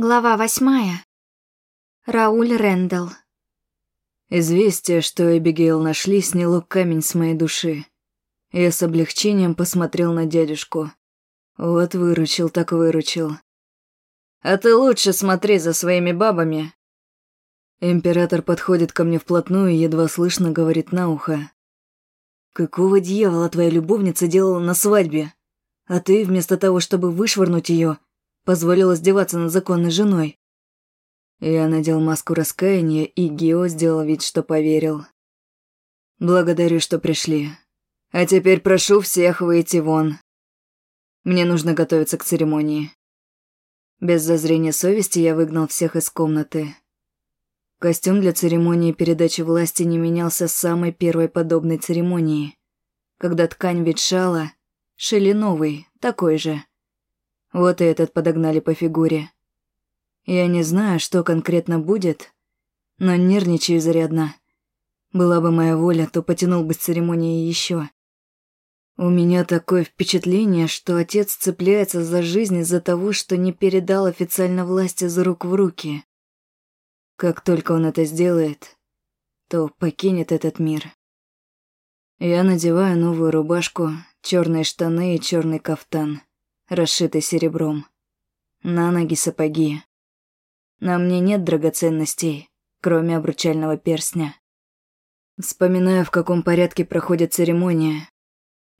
Глава восьмая. Рауль Рэндалл. Известие, что Эбигейл нашли, сняло камень с моей души. Я с облегчением посмотрел на дядюшку. Вот выручил так выручил. «А ты лучше смотри за своими бабами». Император подходит ко мне вплотную и едва слышно говорит на ухо. «Какого дьявола твоя любовница делала на свадьбе? А ты, вместо того, чтобы вышвырнуть ее, позволил издеваться над законной женой. Я надел маску раскаяния, и Гео сделал вид, что поверил. «Благодарю, что пришли. А теперь прошу всех выйти вон. Мне нужно готовиться к церемонии». Без зазрения совести я выгнал всех из комнаты. Костюм для церемонии передачи власти не менялся с самой первой подобной церемонии. Когда ткань ветшала, шили новый, такой же. Вот и этот подогнали по фигуре. Я не знаю, что конкретно будет, но нервничаю зарядно. Была бы моя воля, то потянул бы с церемонии еще. У меня такое впечатление, что отец цепляется за жизнь из-за того, что не передал официально власти за рук в руки. Как только он это сделает, то покинет этот мир. Я надеваю новую рубашку, черные штаны и черный кафтан расшитый серебром. На ноги сапоги. На мне нет драгоценностей, кроме обручального перстня. Вспоминаю, в каком порядке проходит церемония.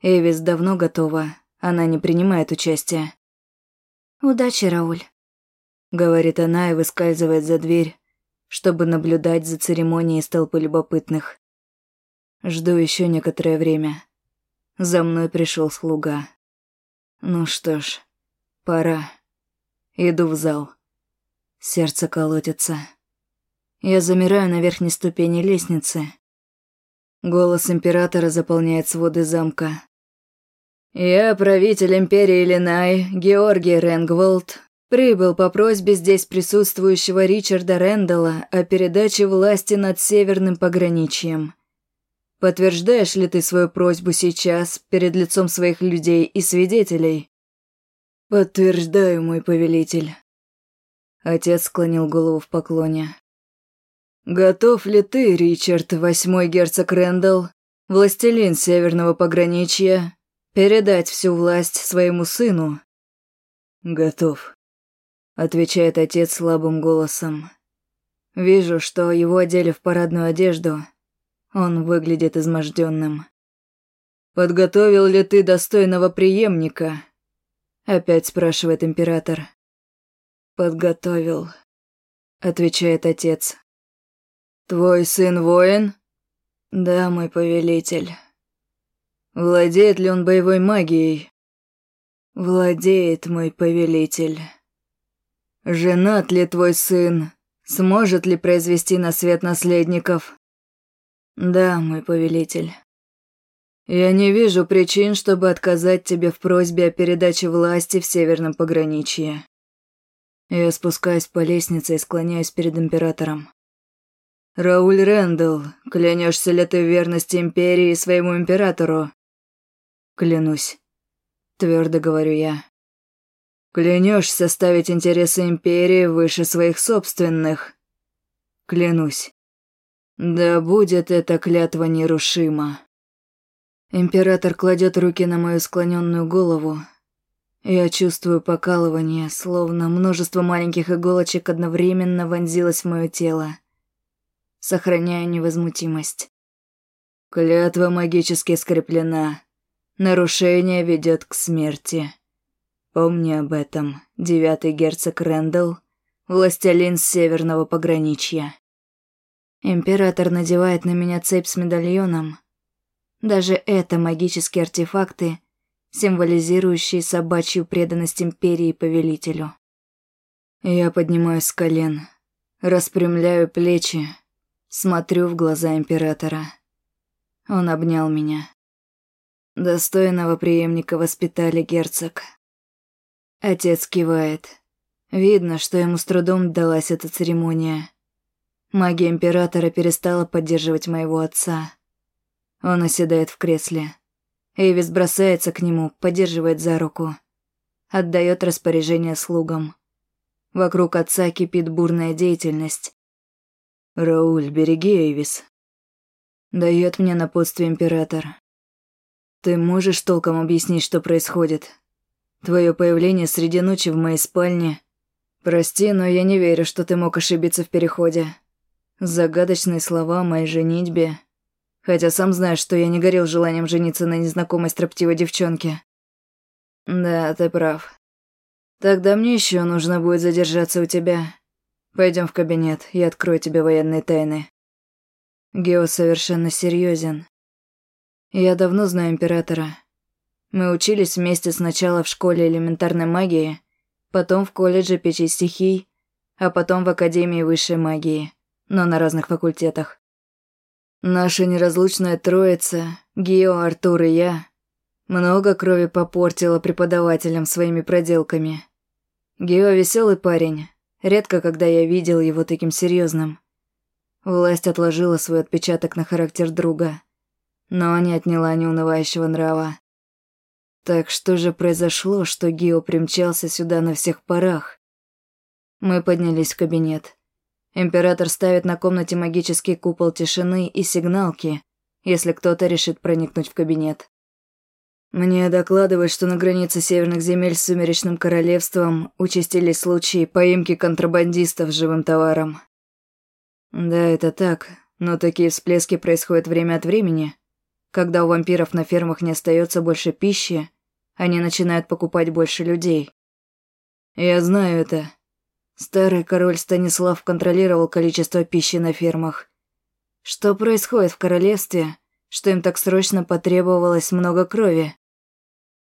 Эвис давно готова, она не принимает участия. «Удачи, Рауль», — говорит она и выскальзывает за дверь, чтобы наблюдать за церемонией с толпы любопытных. Жду еще некоторое время. За мной пришел слуга. Ну что ж, пора. Иду в зал. Сердце колотится. Я замираю на верхней ступени лестницы. Голос императора заполняет своды замка. «Я, правитель империи Линай, Георгий Ренгволд, прибыл по просьбе здесь присутствующего Ричарда Рэндалла о передаче власти над северным пограничьем. Подтверждаешь ли ты свою просьбу сейчас перед лицом своих людей и свидетелей? Подтверждаю, мой повелитель. Отец склонил голову в поклоне. Готов ли ты, Ричард, восьмой герцог Рэндалл, властелин северного пограничья, передать всю власть своему сыну? Готов, отвечает отец слабым голосом. Вижу, что его одели в парадную одежду, он выглядит изможденным. «Подготовил ли ты достойного преемника?» Опять спрашивает император. «Подготовил», — отвечает отец. «Твой сын воин?» «Да, мой повелитель». «Владеет ли он боевой магией?» «Владеет, мой повелитель». «Женат ли твой сын? Сможет ли произвести на свет наследников?» «Да, мой повелитель». «Я не вижу причин, чтобы отказать тебе в просьбе о передаче власти в Северном пограничье». Я спускаюсь по лестнице и склоняюсь перед императором. «Рауль Рэндалл, клянешься ли ты в верности империи и своему императору?» «Клянусь», — твердо говорю я. «Клянешься ставить интересы империи выше своих собственных?» «Клянусь». Да будет эта клятва нерушима. Император кладет руки на мою склоненную голову. Я чувствую покалывание, словно множество маленьких иголочек одновременно вонзилось в мое тело. Сохраняю невозмутимость. Клятва магически скреплена. Нарушение ведет к смерти. Помни об этом, девятый герцог Рэндалл, властелин северного пограничья. Император надевает на меня цепь с медальоном. Даже это магические артефакты, символизирующие собачью преданность империи повелителю. Я поднимаюсь с колен, распрямляю плечи, смотрю в глаза императора. Он обнял меня. Достойного преемника воспитали герцог. Отец кивает. Видно, что ему с трудом далась эта церемония. Магия Императора перестала поддерживать моего отца. Он оседает в кресле. Эйвис бросается к нему, поддерживает за руку. Отдает распоряжение слугам. Вокруг отца кипит бурная деятельность. «Рауль, береги Эйвис», — дает мне напутствие император. «Ты можешь толком объяснить, что происходит? Твое появление среди ночи в моей спальне. Прости, но я не верю, что ты мог ошибиться в переходе. Загадочные слова о моей женитьбе. Хотя сам знаешь, что я не горел желанием жениться на незнакомой строптивой девчонке. Да, ты прав. Тогда мне еще нужно будет задержаться у тебя. Пойдем в кабинет, я открою тебе военные тайны. Гео совершенно серьезен. Я давно знаю императора. Мы учились вместе сначала в школе элементарной магии, потом в колледже печи стихий, а потом в Академии высшей магии, но на разных факультетах. Наша неразлучная троица, Гио, Артур и я, много крови попортила преподавателям своими проделками. Гио веселый парень, редко когда я видел его таким серьезным. Власть отложила свой отпечаток на характер друга, но не отняла неунывающего нрава. Так что же произошло, что Гио примчался сюда на всех парах? Мы поднялись в кабинет. Император ставит на комнате магический купол тишины и сигналки, если кто-то решит проникнуть в кабинет. Мне докладывают, что на границе северных земель с Сумеречным Королевством участились случаи поимки контрабандистов с живым товаром. Да, это так, но такие всплески происходят время от времени, когда у вампиров на фермах не остается больше пищи, они начинают покупать больше людей. Я знаю это. Старый король Станислав контролировал количество пищи на фермах. Что происходит в королевстве, что им так срочно потребовалось много крови?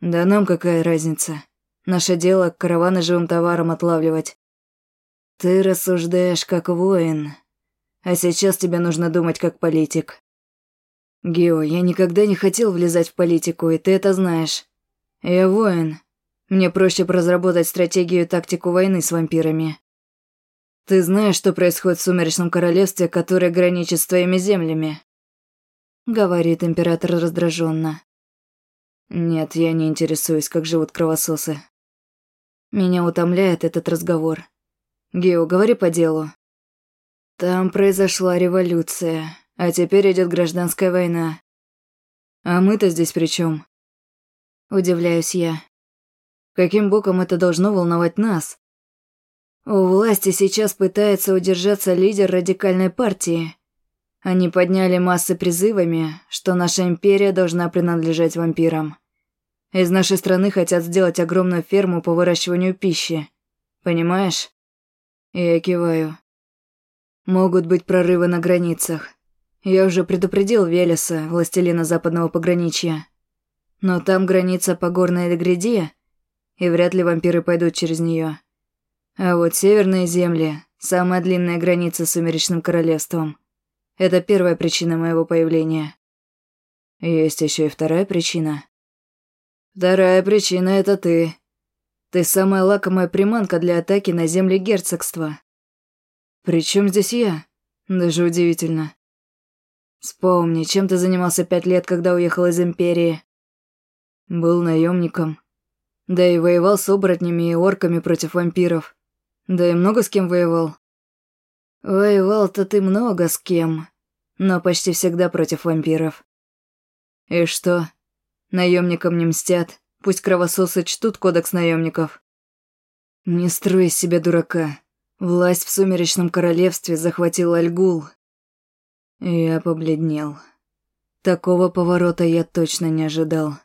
Да нам какая разница? Наше дело караваны живым товаром отлавливать. Ты рассуждаешь как воин, а сейчас тебе нужно думать как политик. Гео, я никогда не хотел влезать в политику, и ты это знаешь. Я воин. Мне проще разработать стратегию и тактику войны с вампирами. Ты знаешь, что происходит в Сумеречном Королевстве, которое граничит с твоими землями? Говорит император раздраженно. Нет, я не интересуюсь, как живут кровососы. Меня утомляет этот разговор. Гео, говори по делу. Там произошла революция. А теперь идет гражданская война. А мы-то здесь при чем? Удивляюсь я. Каким боком это должно волновать нас? У власти сейчас пытается удержаться лидер радикальной партии. Они подняли массы призывами, что наша империя должна принадлежать вампирам. Из нашей страны хотят сделать огромную ферму по выращиванию пищи. Понимаешь? Я киваю. Могут быть прорывы на границах. Я уже предупредил Велеса, властелина западного пограничья. Но там граница по горной гряде, и вряд ли вампиры пойдут через нее. А вот северные земли – самая длинная граница с Сумеречным Королевством. Это первая причина моего появления. Есть еще и вторая причина. Вторая причина – это ты. Ты самая лакомая приманка для атаки на земли герцогства. Причем здесь я? Даже удивительно. Вспомни, чем ты занимался пять лет, когда уехал из Империи? Был наемником. Да и воевал с оборотнями и орками против вампиров. Да и много с кем воевал. Воевал-то ты много с кем, но почти всегда против вампиров. И что? Наемникам не мстят, пусть кровососы чтут кодекс наемников. Не строй из себя дурака. Власть в Сумеречном Королевстве захватил Альгул, я побледнел. Такого поворота я точно не ожидал.